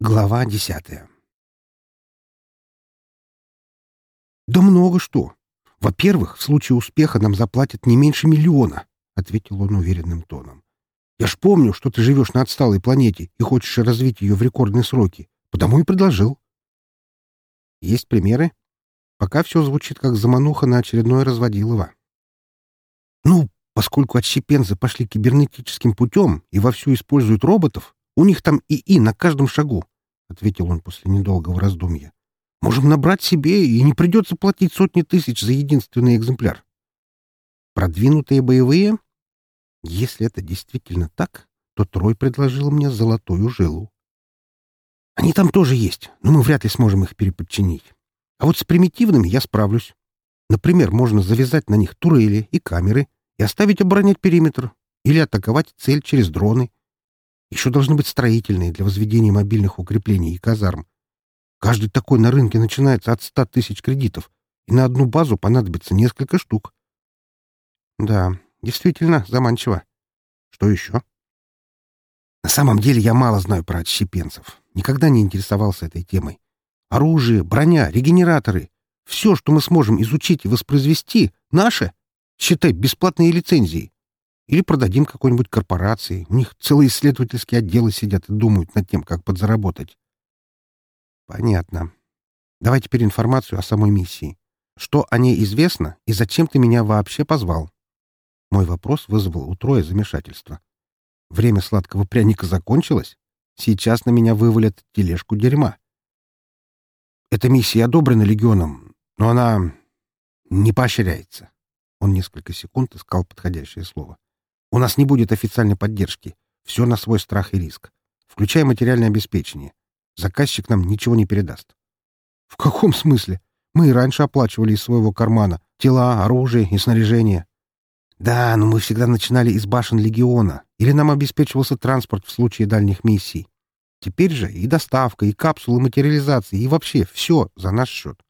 Глава десятая «Да много что. Во-первых, в случае успеха нам заплатят не меньше миллиона», — ответил он уверенным тоном. «Я ж помню, что ты живешь на отсталой планете и хочешь развить ее в рекордные сроки, потому и предложил». «Есть примеры?» Пока все звучит как замануха на очередное разводилово. «Ну, поскольку отщепенцы пошли кибернетическим путем и вовсю используют роботов, у них там ИИ на каждом шагу, — ответил он после недолгого раздумья. — Можем набрать себе, и не придется платить сотни тысяч за единственный экземпляр. Продвинутые боевые? Если это действительно так, то Трой предложил мне золотую жилу. Они там тоже есть, но мы вряд ли сможем их переподчинить. А вот с примитивными я справлюсь. Например, можно завязать на них турели и камеры и оставить оборонять периметр или атаковать цель через дроны еще должны быть строительные для возведения мобильных укреплений и казарм. Каждый такой на рынке начинается от ста тысяч кредитов, и на одну базу понадобится несколько штук. Да, действительно заманчиво. Что еще? На самом деле я мало знаю про отщепенцев. Никогда не интересовался этой темой. Оружие, броня, регенераторы — все, что мы сможем изучить и воспроизвести, наше. Считай, бесплатные лицензии. Или продадим какой-нибудь корпорации. У них целые исследовательские отделы сидят и думают над тем, как подзаработать. Понятно. Давай теперь информацию о самой миссии. Что о ней известно и зачем ты меня вообще позвал? Мой вопрос вызвал у Троя замешательство. Время сладкого пряника закончилось? Сейчас на меня вывалят тележку дерьма. Эта миссия одобрена легионом, но она не поощряется. Он несколько секунд искал подходящее слово. У нас не будет официальной поддержки. Все на свой страх и риск. Включая материальное обеспечение. Заказчик нам ничего не передаст. В каком смысле? Мы и раньше оплачивали из своего кармана тела, оружие и снаряжение. Да, но мы всегда начинали из башен легиона, или нам обеспечивался транспорт в случае дальних миссий. Теперь же и доставка, и капсулы материализации, и вообще все за наш счет.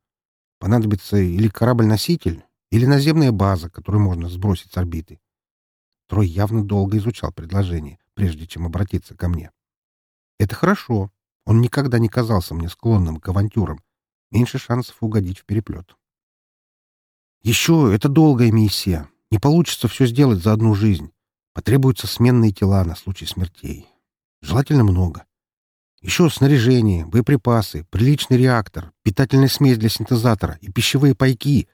Понадобится или корабль-носитель, или наземная база, которую можно сбросить с орбиты. Трой явно долго изучал предложение, прежде чем обратиться ко мне. Это хорошо. Он никогда не казался мне склонным к авантюрам. Меньше шансов угодить в переплет. Еще это долгая миссия. Не получится все сделать за одну жизнь. Потребуются сменные тела на случай смертей. Желательно много. Еще снаряжение, боеприпасы, приличный реактор, питательная смесь для синтезатора и пищевые пайки.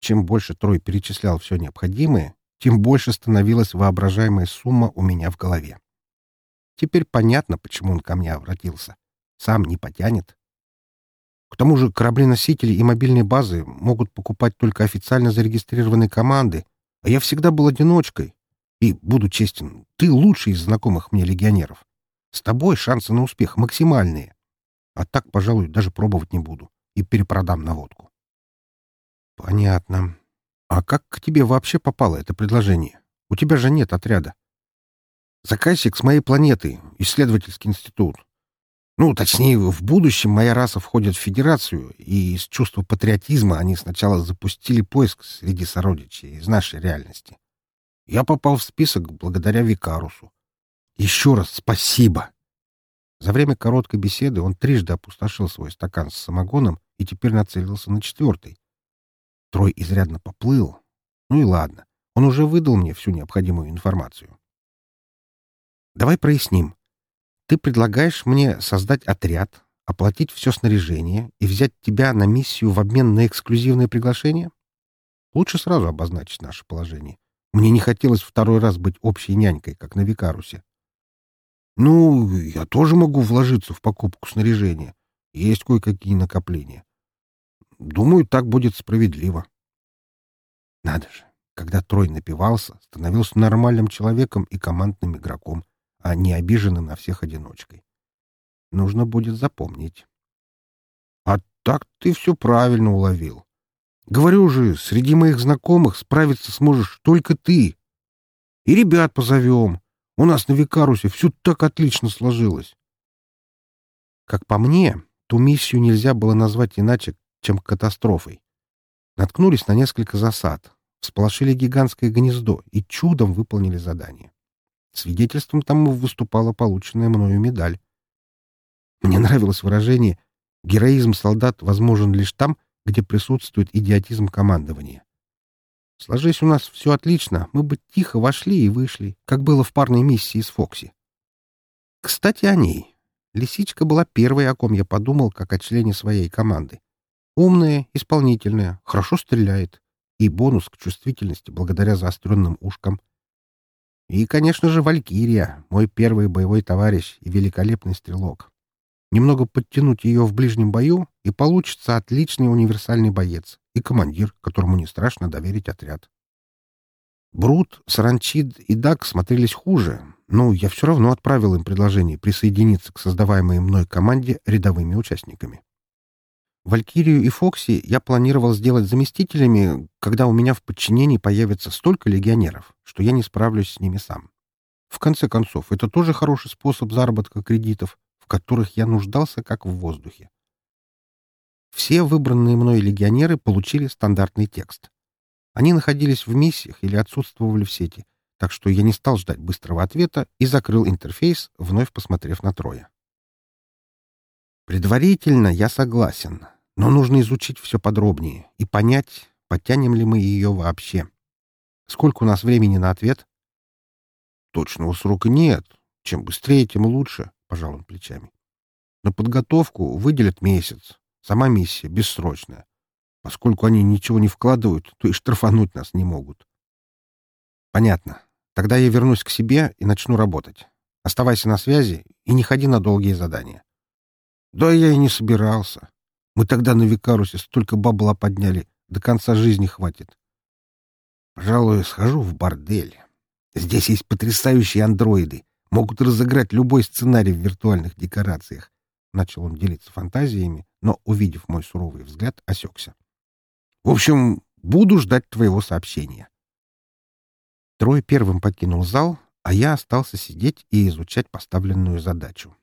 Чем больше Трой перечислял все необходимое, тем больше становилась воображаемая сумма у меня в голове. Теперь понятно, почему он ко мне обратился. Сам не потянет. К тому же корабли-носители и мобильные базы могут покупать только официально зарегистрированные команды, а я всегда был одиночкой. И, буду честен, ты лучший из знакомых мне легионеров. С тобой шансы на успех максимальные. А так, пожалуй, даже пробовать не буду и перепродам наводку. Понятно. «А как к тебе вообще попало это предложение? У тебя же нет отряда». «Заказчик с моей планеты, исследовательский институт. Ну, точнее, в будущем моя раса входит в Федерацию, и из чувства патриотизма они сначала запустили поиск среди сородичей из нашей реальности. Я попал в список благодаря Викарусу. Еще раз спасибо!» За время короткой беседы он трижды опустошил свой стакан с самогоном и теперь нацелился на четвертый. Трой изрядно поплыл. Ну и ладно, он уже выдал мне всю необходимую информацию. Давай проясним. Ты предлагаешь мне создать отряд, оплатить все снаряжение и взять тебя на миссию в обмен на эксклюзивное приглашение? Лучше сразу обозначить наше положение. Мне не хотелось второй раз быть общей нянькой, как на Викарусе. Ну, я тоже могу вложиться в покупку снаряжения. Есть кое-какие накопления. Думаю, так будет справедливо. Надо же, когда Трой напивался, становился нормальным человеком и командным игроком, а не обиженным на всех одиночкой. Нужно будет запомнить. А так ты все правильно уловил. Говорю же, среди моих знакомых справиться сможешь только ты. И ребят позовем. У нас на Викарусе все так отлично сложилось. Как по мне, ту миссию нельзя было назвать иначе, чем катастрофой. Наткнулись на несколько засад, всполошили гигантское гнездо и чудом выполнили задание. Свидетельством тому выступала полученная мною медаль. Мне нравилось выражение «героизм солдат возможен лишь там, где присутствует идиотизм командования». Сложись у нас все отлично, мы бы тихо вошли и вышли, как было в парной миссии с Фокси. Кстати, о ней. Лисичка была первой, о ком я подумал, как о члене своей команды. Умная, исполнительная, хорошо стреляет. И бонус к чувствительности благодаря заостренным ушкам. И, конечно же, Валькирия, мой первый боевой товарищ и великолепный стрелок. Немного подтянуть ее в ближнем бою, и получится отличный универсальный боец и командир, которому не страшно доверить отряд. Брут, Саранчид и Дак смотрелись хуже, но я все равно отправил им предложение присоединиться к создаваемой мной команде рядовыми участниками. Валькирию и Фокси я планировал сделать заместителями, когда у меня в подчинении появится столько легионеров, что я не справлюсь с ними сам. В конце концов, это тоже хороший способ заработка кредитов, в которых я нуждался как в воздухе. Все выбранные мной легионеры получили стандартный текст. Они находились в миссиях или отсутствовали в сети, так что я не стал ждать быстрого ответа и закрыл интерфейс, вновь посмотрев на Троя. Предварительно я согласен, но нужно изучить все подробнее и понять, потянем ли мы ее вообще. Сколько у нас времени на ответ? Точного срока нет. Чем быстрее, тем лучше, — пожал он плечами. На подготовку выделят месяц. Сама миссия бессрочная. Поскольку они ничего не вкладывают, то и штрафануть нас не могут. Понятно. Тогда я вернусь к себе и начну работать. Оставайся на связи и не ходи на долгие задания. Да я и не собирался. Мы тогда на Викарусе столько бабла подняли, до конца жизни хватит. Пожалуй, схожу в бордель. Здесь есть потрясающие андроиды. Могут разыграть любой сценарий в виртуальных декорациях. Начал он делиться фантазиями, но, увидев мой суровый взгляд, осекся. В общем, буду ждать твоего сообщения. Трой первым покинул зал, а я остался сидеть и изучать поставленную задачу.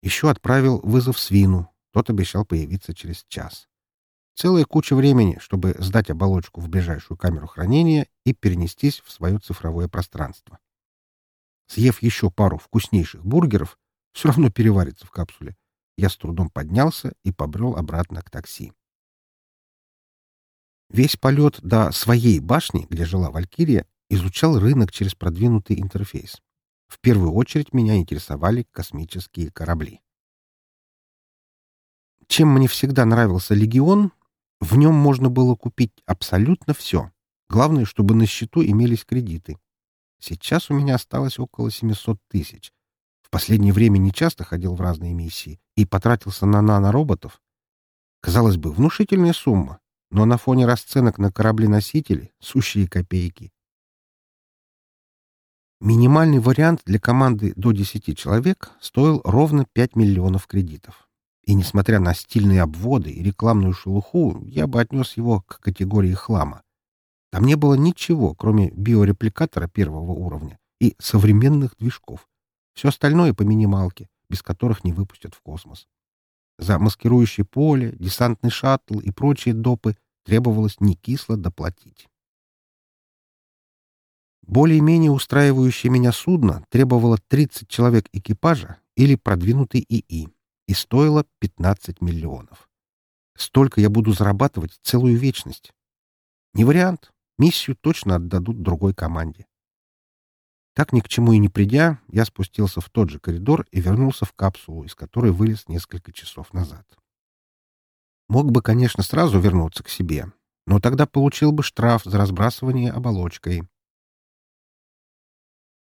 Еще отправил вызов свину. Тот обещал появиться через час. Целая куча времени, чтобы сдать оболочку в ближайшую камеру хранения и перенестись в свое цифровое пространство. Съев еще пару вкуснейших бургеров, все равно переварится в капсуле, я с трудом поднялся и побрел обратно к такси. Весь полет до своей башни, где жила Валькирия, изучал рынок через продвинутый интерфейс. В первую очередь меня интересовали космические корабли. Чем мне всегда нравился «Легион», в нем можно было купить абсолютно все. Главное, чтобы на счету имелись кредиты. Сейчас у меня осталось около 700 тысяч. В последнее время не часто ходил в разные миссии и потратился на нанороботов. Казалось бы, внушительная сумма, но на фоне расценок на корабли-носители — сущие копейки. Минимальный вариант для команды до 10 человек стоил ровно 5 миллионов кредитов. И несмотря на стильные обводы и рекламную шелуху, я бы отнес его к категории хлама. Там не было ничего, кроме биорепликатора первого уровня и современных движков. Все остальное по минималке, без которых не выпустят в космос. За маскирующее поле, десантный шаттл и прочие допы требовалось не кисло доплатить. Более-менее устраивающее меня судно требовало 30 человек экипажа или продвинутый ИИ и стоило 15 миллионов. Столько я буду зарабатывать целую вечность. Не вариант. Миссию точно отдадут другой команде. Так ни к чему и не придя, я спустился в тот же коридор и вернулся в капсулу, из которой вылез несколько часов назад. Мог бы, конечно, сразу вернуться к себе, но тогда получил бы штраф за разбрасывание оболочкой.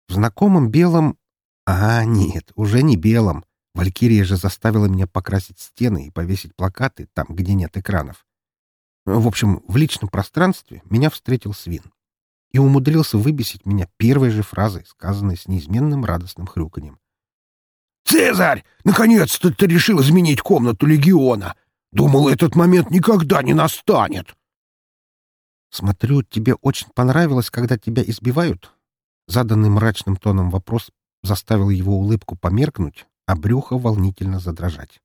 В знакомом белом... А, нет, уже не белом. Валькирия же заставила меня покрасить стены и повесить плакаты там, где нет экранов. В общем, в личном пространстве меня встретил свин и умудрился выбесить меня первой же фразой, сказанной с неизменным радостным хрюканьем. «Цезарь! Наконец-то ты решил изменить комнату легиона! Думал, этот момент никогда не настанет!» «Смотрю, тебе очень понравилось, когда тебя избивают?» Заданный мрачным тоном вопрос заставил его улыбку померкнуть, а брюхо волнительно задрожать.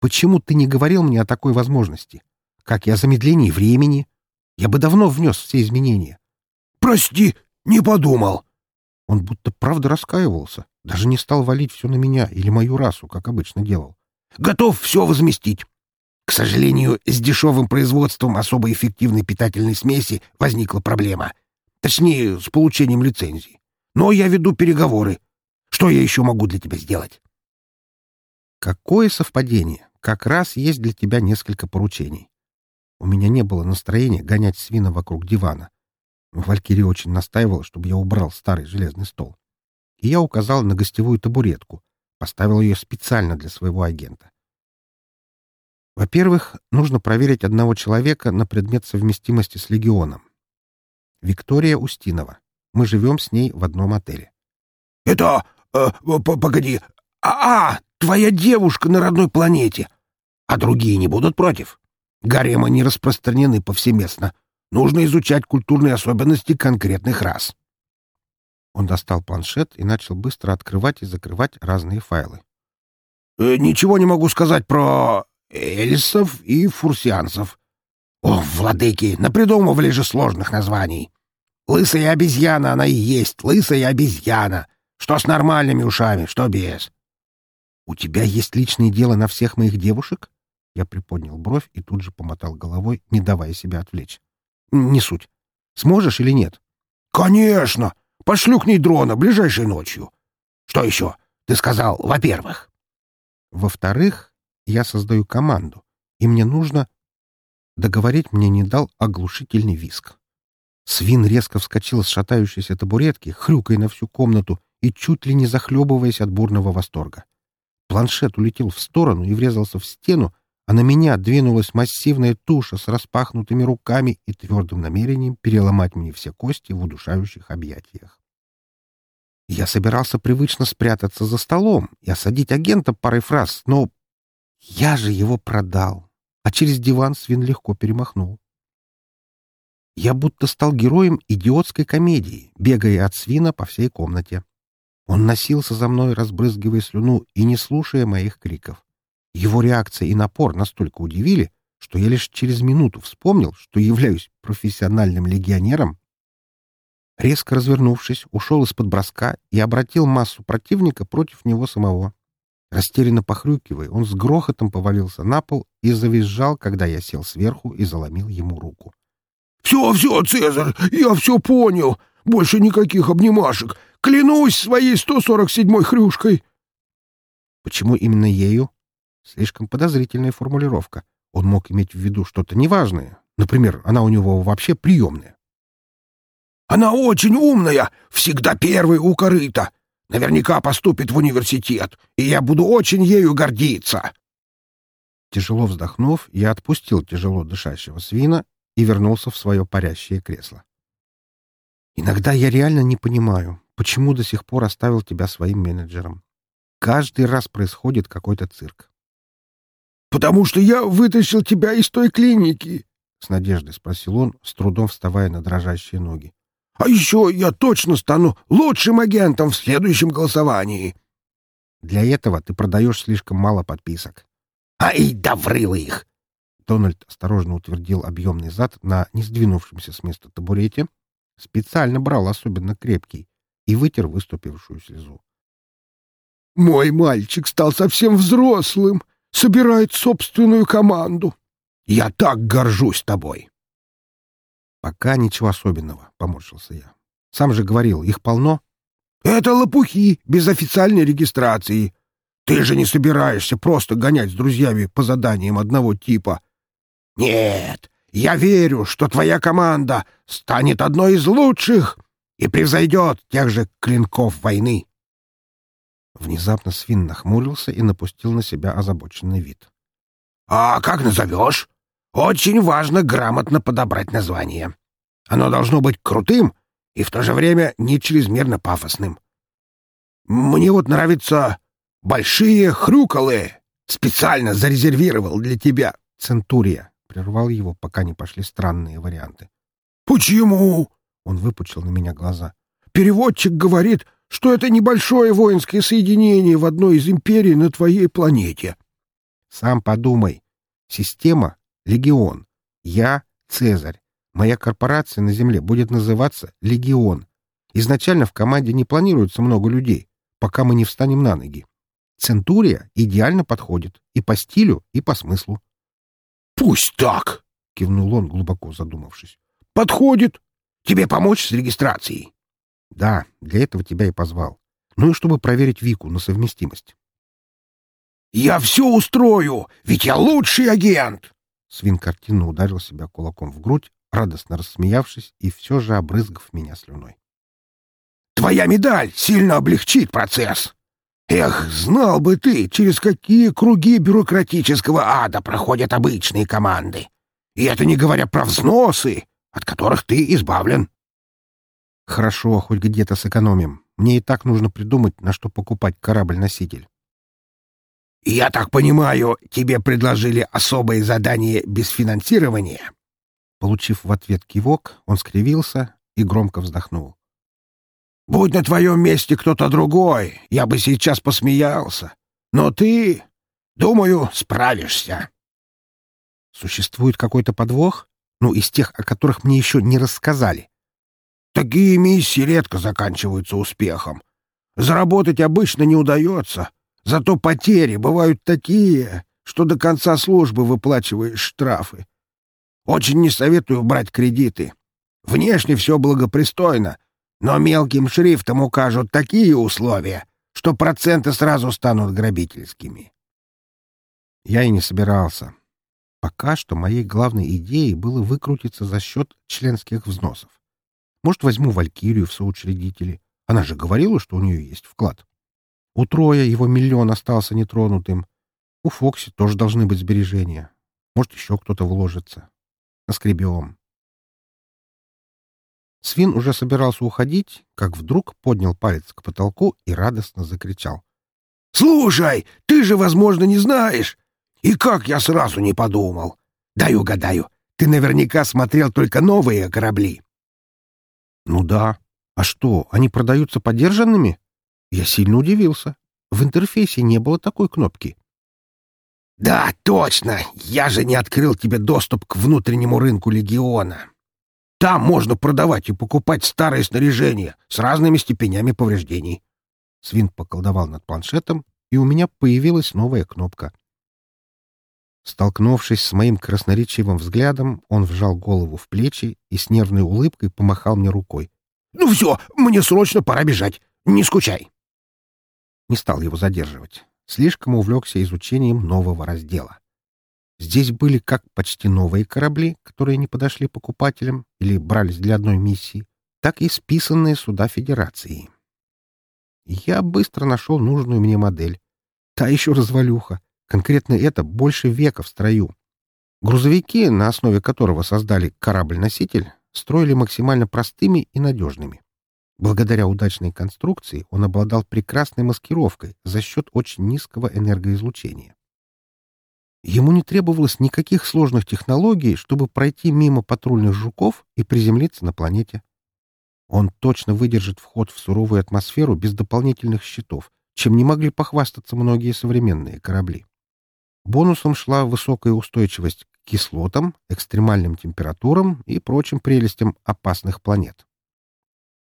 «Почему ты не говорил мне о такой возможности? Как и о замедлении времени? Я бы давно внес все изменения». «Прости, не подумал!» Он будто правда раскаивался, Даже не стал валить все на меня или мою расу, как обычно делал. Готов все возместить. К сожалению, с дешевым производством особо эффективной питательной смеси возникла проблема. Точнее, с получением лицензии. Но я веду переговоры. Что я еще могу для тебя сделать? Какое совпадение! Как раз есть для тебя несколько поручений. У меня не было настроения гонять свина вокруг дивана. Валькирия очень настаивала, чтобы я убрал старый железный стол. И я указал на гостевую табуретку, поставил ее специально для своего агента. Во-первых, нужно проверить одного человека на предмет совместимости с легионом. Виктория Устинова. Мы живем с ней в одном отеле. — Это... Э, погоди. А, а, твоя девушка на родной планете. А другие не будут против? Гаремы не распространены повсеместно. Нужно изучать культурные особенности конкретных рас. Он достал планшет и начал быстро открывать и закрывать разные файлы. «Э, «Ничего не могу сказать про эльсов и фурсианцев. О, владыки, напридумывали же сложных названий. Лысая обезьяна она и есть, лысая обезьяна. Что с нормальными ушами, что без». «У тебя есть личное дело на всех моих девушек?» Я приподнял бровь и тут же помотал головой, не давая себя отвлечь. «Не суть. Сможешь или нет?» «Конечно! Пошлю к ней дрона ближайшей ночью. Что еще? Ты сказал, во-первых». «Во-вторых, я создаю команду, и мне нужно...» Договорить мне не дал оглушительный виск. Свин резко вскочил с шатающейся табуретки, хрюкая на всю комнату и чуть ли не захлебываясь от бурного восторга. Планшет улетел в сторону и врезался в стену, а на меня двинулась массивная туша с распахнутыми руками и твердым намерением переломать мне все кости в удушающих объятиях. Я собирался привычно спрятаться за столом и осадить агента парой фраз, но я же его продал, а через диван свин легко перемахнул. Я будто стал героем идиотской комедии, бегая от свина по всей комнате. Он носился за мной, разбрызгивая слюну и не слушая моих криков. Его реакция и напор настолько удивили, что я лишь через минуту вспомнил, что являюсь профессиональным легионером. Резко развернувшись, ушел из-под броска и обратил массу противника против него самого. Растерянно похрюкивая, он с грохотом повалился на пол и завизжал, когда я сел сверху и заломил ему руку. — Все, все, Цезарь, я все понял. Больше никаких обнимашек. Клянусь своей 147-й хрюшкой. — Почему именно ею? Слишком подозрительная формулировка. Он мог иметь в виду что-то неважное. Например, она у него вообще приемная. «Она очень умная, всегда первой у корыта. Наверняка поступит в университет, и я буду очень ею гордиться». Тяжело вздохнув, я отпустил тяжело дышащего свина и вернулся в свое парящее кресло. «Иногда я реально не понимаю, почему до сих пор оставил тебя своим менеджером. Каждый раз происходит какой-то цирк. «Потому что я вытащил тебя из той клиники», — с надеждой спросил он, с трудом вставая на дрожащие ноги. «А еще я точно стану лучшим агентом в следующем голосовании». «Для этого ты продаешь слишком мало подписок». «Ай, да врыло их!» Дональд осторожно утвердил объемный зад на не сдвинувшемся с места табурете, специально брал особенно крепкий и вытер выступившую слезу. «Мой мальчик стал совсем взрослым собирает собственную команду. Я так горжусь тобой. Пока ничего особенного, поморщился я. Сам же говорил, их полно. Это лопухи, без официальной регистрации. Ты же не собираешься просто гонять с друзьями по заданиям одного типа. Нет, я верю, что твоя команда станет одной из лучших и превзойдет тех же клинков войны. Внезапно свин нахмурился и напустил на себя озабоченный вид. «А как назовешь? Очень важно грамотно подобрать название. Оно должно быть крутым и в то же время не чрезмерно пафосным. Мне вот нравится «Большие хрюколы». Специально зарезервировал для тебя. Центурия прервал его, пока не пошли странные варианты. «Почему?» — он выпучил на меня глаза. «Переводчик говорит, что это небольшое воинское соединение в одной из империй на твоей планете. Сам подумай. Система — Легион. Я — Цезарь. Моя корпорация на Земле будет называться Легион. Изначально в команде не планируется много людей. пока мы не встанем на ноги. Центурия идеально подходит и по стилю, и по смыслу. — Пусть так! — кивнул он, глубоко задумавшись. — Подходит. Тебе помочь с регистрацией? — Да, для этого тебя и позвал. Ну и чтобы проверить Вику на совместимость. — Я все устрою, ведь я лучший агент! Свин картинно ударил себя кулаком в грудь, радостно рассмеявшись и все же обрызгав меня слюной. «Твоя медаль сильно облегчит процесс. Эх, знал бы ты, через какие круги бюрократического ада проходят обычные команды. И это не говоря про взносы, от которых ты избавлен». «Хорошо, хоть где-то сэкономим. Мне и так нужно придумать, на что покупать корабль-носитель». «Я так понимаю, тебе предложили особое задание без финансирования?» Получив в ответ кивок, он скривился и громко вздохнул. «Будь на твоем месте кто-то другой, я бы сейчас посмеялся. Но ты, думаю, справишься». «Существует какой-то подвох? Ну, из тех, о которых мне еще не рассказали». «Такие миссии редко заканчиваются успехом. Заработать обычно не удается». Зато потери бывают такие, что до конца службы выплачиваешь штрафы. Очень не советую брать кредиты. Внешне все благопристойно, но мелким шрифтом укажут такие условия, что проценты сразу станут грабительскими. Я и не собирался. Пока что моей главной идеей было выкрутиться за счет членских взносов. Может, возьму Валькирию в соучредители. Она же говорила, что у нее есть вклад. У Троя его миллион остался нетронутым. У Фокси тоже должны быть сбережения. Может, еще кто-то вложится. Наскребем. Свин уже собирался уходить, как вдруг поднял палец к потолку и радостно закричал. — Слушай, ты же, возможно, не знаешь. И как я сразу не подумал. Дай угадаю, ты наверняка смотрел только новые корабли. — Ну да. А что, они продаются подержанными? Я сильно удивился. В интерфейсе не было такой кнопки. «Да, точно! Я же не открыл тебе доступ к внутреннему рынку Легиона. Там можно продавать и покупать старое снаряжение с разными степенями повреждений». Свин поколдовал над планшетом, и у меня появилась новая кнопка. Столкнувшись с моим красноречивым взглядом, он вжал голову в плечи и с нервной улыбкой помахал мне рукой. «Ну все, мне срочно пора бежать. Не скучай!» Не стал его задерживать. Слишком увлекся изучением нового раздела. Здесь были как почти новые корабли, которые не подошли покупателям или брались для одной миссии, так и списанные суда Федерации. Я быстро нашел нужную мне модель. Та еще развалюха. Конкретно это больше века в строю. Грузовики, на основе которого создали корабль-носитель, строили максимально простыми и надежными. Благодаря удачной конструкции он обладал прекрасной маскировкой за счет очень низкого энергоизлучения. Ему не требовалось никаких сложных технологий, чтобы пройти мимо патрульных жуков и приземлиться на планете. Он точно выдержит вход в суровую атмосферу без дополнительных щитов, чем не могли похвастаться многие современные корабли. Бонусом шла высокая устойчивость к кислотам, экстремальным температурам и прочим прелестям опасных планет.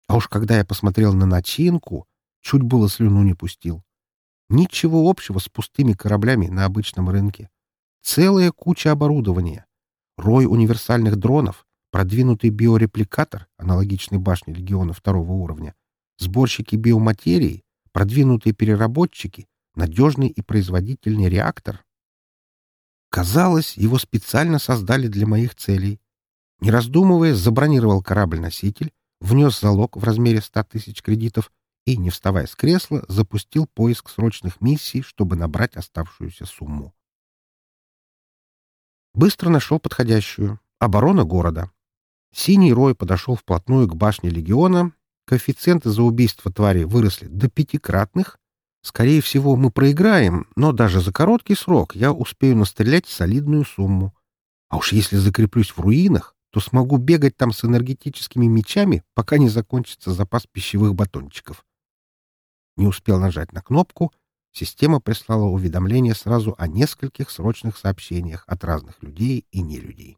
А уж когда я посмотрел на начинку, чуть было слюну не пустил. Ничего общего с пустыми кораблями на обычном рынке. Целая куча оборудования. Рой универсальных дронов, продвинутый биорепликатор, аналогичный башне легиона второго уровня, сборщики биоматерии, продвинутые переработчики, надежный и производительный реактор. Казалось, его специально создали для моих целей. Не раздумывая, забронировал корабль-носитель, внес залог в размере ста тысяч кредитов и, не вставая с кресла, запустил поиск срочных миссий, чтобы набрать оставшуюся сумму. Быстро нашел подходящую. Оборона города. Синий рой подошел вплотную к башне легиона. Коэффициенты за убийство твари выросли до пятикратных. Скорее всего, мы проиграем, но даже за короткий срок я успею настрелять солидную сумму. А уж если закреплюсь в руинах, то смогу бегать там с энергетическими мечами, пока не закончится запас пищевых батончиков. Не успел нажать на кнопку, система прислала уведомление сразу о нескольких срочных сообщениях от разных людей и нелюдей.